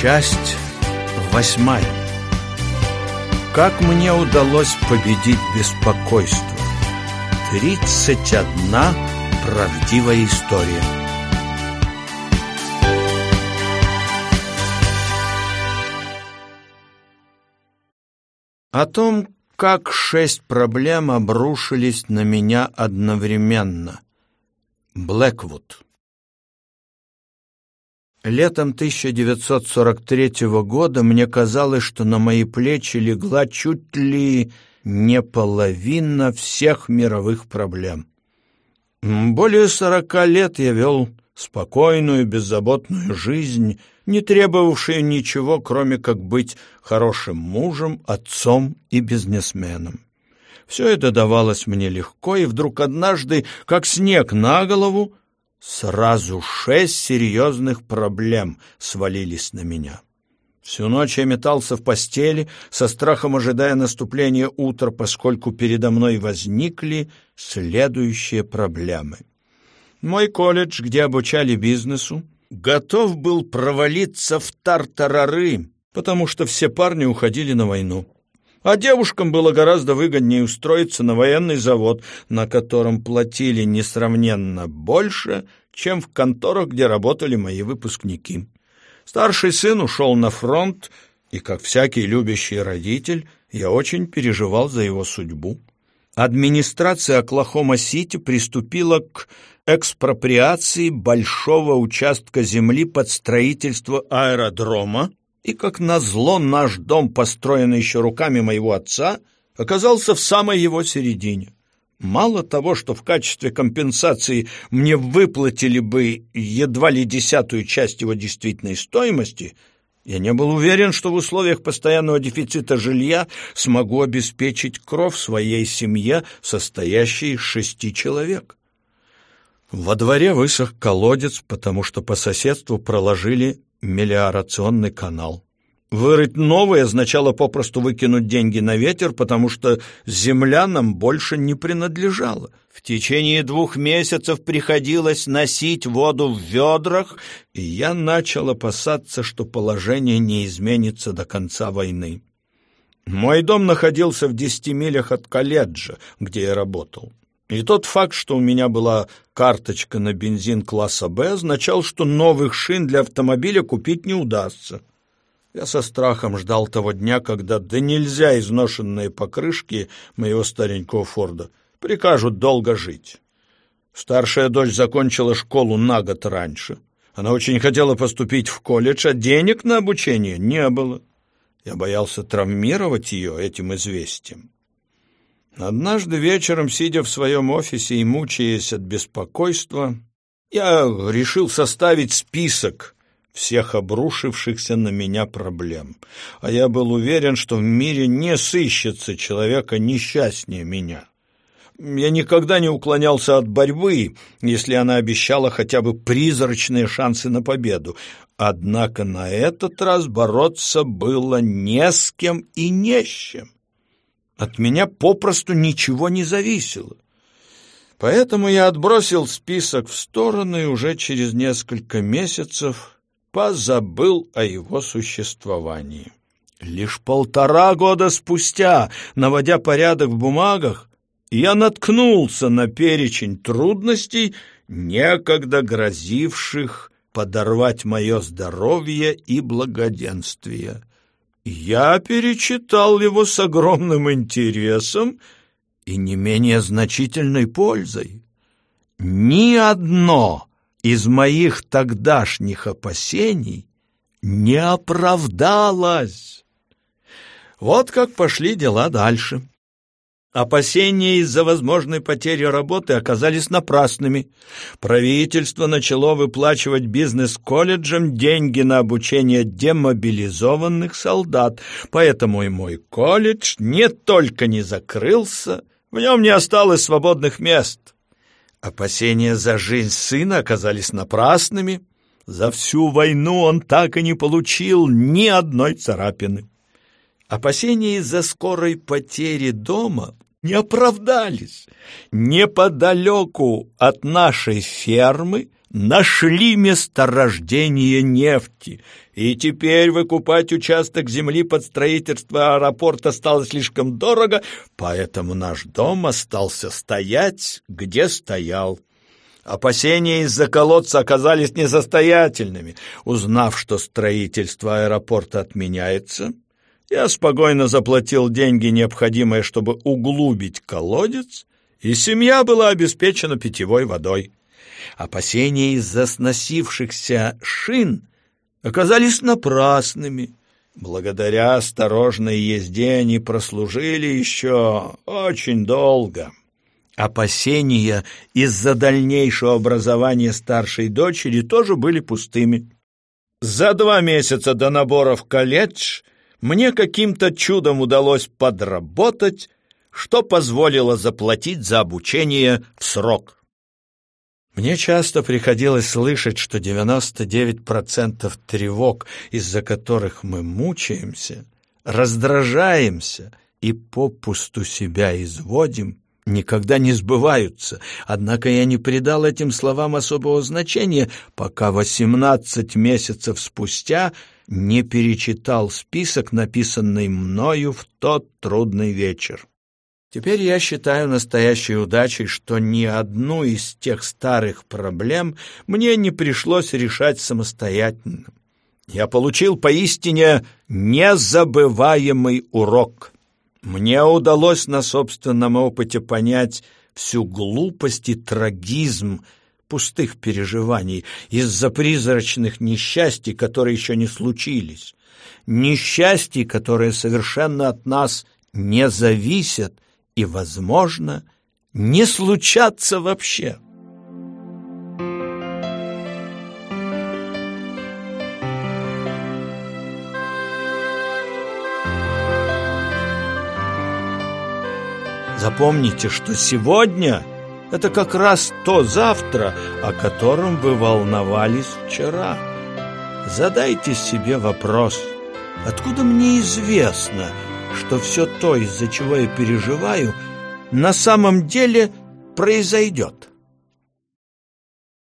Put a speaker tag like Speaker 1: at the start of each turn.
Speaker 1: Часть восьмая. Как мне удалось победить беспокойство? Тридцать одна правдивая история. О том, как шесть проблем обрушились на меня одновременно. Блэквуд. Летом 1943 года мне казалось, что на мои плечи легла чуть ли не половина всех мировых проблем. Более сорока лет я вел спокойную, беззаботную жизнь, не требовавшую ничего, кроме как быть хорошим мужем, отцом и бизнесменом. Все это давалось мне легко, и вдруг однажды, как снег на голову, Сразу шесть серьезных проблем свалились на меня. Всю ночь я метался в постели, со страхом ожидая наступления утра, поскольку передо мной возникли следующие проблемы. Мой колледж, где обучали бизнесу, готов был провалиться в тартарары, потому что все парни уходили на войну. А девушкам было гораздо выгоднее устроиться на военный завод, на котором платили несравненно больше, чем в конторах, где работали мои выпускники. Старший сын ушел на фронт, и, как всякий любящий родитель, я очень переживал за его судьбу. Администрация Оклахома-Сити приступила к экспроприации большого участка земли под строительство аэродрома, и, как назло, наш дом, построенный еще руками моего отца, оказался в самой его середине. Мало того, что в качестве компенсации мне выплатили бы едва ли десятую часть его действительной стоимости, я не был уверен, что в условиях постоянного дефицита жилья смогу обеспечить кров своей семье, состоящей из шести человек. Во дворе высох колодец, потому что по соседству проложили мелиорационный канал. Вырыть новый означало попросту выкинуть деньги на ветер, потому что земля нам больше не принадлежала. В течение двух месяцев приходилось носить воду в ведрах, и я начал опасаться, что положение не изменится до конца войны. Мой дом находился в десяти милях от колледжа, где я работал. И тот факт, что у меня была карточка на бензин класса «Б», означал, что новых шин для автомобиля купить не удастся. Я со страхом ждал того дня, когда да нельзя изношенные покрышки моего старенького Форда прикажут долго жить. Старшая дочь закончила школу на год раньше. Она очень хотела поступить в колледж, а денег на обучение не было. Я боялся травмировать ее этим известием. Однажды вечером, сидя в своем офисе и мучаясь от беспокойства, я решил составить список всех обрушившихся на меня проблем. А я был уверен, что в мире не сыщется человека несчастнее меня. Я никогда не уклонялся от борьбы, если она обещала хотя бы призрачные шансы на победу. Однако на этот раз бороться было не с кем и не с чем. От меня попросту ничего не зависело. Поэтому я отбросил список в сторону и уже через несколько месяцев позабыл о его существовании. Лишь полтора года спустя, наводя порядок в бумагах, я наткнулся на перечень трудностей, некогда грозивших подорвать мое здоровье и благоденствие. Я перечитал его с огромным интересом и не менее значительной пользой. Ни одно из моих тогдашних опасений не оправдалось. Вот как пошли дела дальше. Опасения из-за возможной потери работы оказались напрасными. Правительство начало выплачивать бизнес-колледжам деньги на обучение демобилизованных солдат, поэтому и мой колледж не только не закрылся, в нем не осталось свободных мест. Опасения за жизнь сына оказались напрасными. За всю войну он так и не получил ни одной царапины. Опасения из-за скорой потери дома не оправдались. Неподалеку от нашей фермы нашли месторождение нефти, и теперь выкупать участок земли под строительство аэропорта стало слишком дорого, поэтому наш дом остался стоять, где стоял. Опасения из-за колодца оказались несостоятельными. Узнав, что строительство аэропорта отменяется, я спокойно заплатил деньги, необходимые, чтобы углубить колодец, и семья была обеспечена питьевой водой. Опасения из-за сносившихся шин оказались напрасными. Благодаря осторожной езде они прослужили еще очень долго. Опасения из-за дальнейшего образования старшей дочери тоже были пустыми. За два месяца до набора в колледж мне каким-то чудом удалось подработать, что позволило заплатить за обучение в срок. Мне часто приходилось слышать, что 99% тревог, из-за которых мы мучаемся, раздражаемся и попусту себя изводим, никогда не сбываются. Однако я не придал этим словам особого значения, пока 18 месяцев спустя не перечитал список, написанный мною в тот трудный вечер. Теперь я считаю настоящей удачей, что ни одну из тех старых проблем мне не пришлось решать самостоятельно. Я получил поистине незабываемый урок. Мне удалось на собственном опыте понять всю глупость и трагизм пустых переживаний из-за призрачных несчастий, которые еще не случились. Несчастий, которые совершенно от нас не зависят — и, возможно, не случаться вообще. Запомните, что сегодня — это как раз то завтра, о котором вы волновались вчера. Задайте себе вопрос, откуда мне известно — что все то, из-за чего я переживаю, на самом деле произойдет.